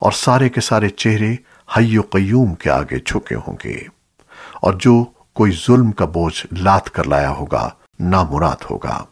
اور سارے کے سارے چہرے حی و قیوم کے آگے جھکے ہوں گے اور جو کوئی ظلم کا بوجھ لات کر لایا ہوگا، نامراد ہوگا۔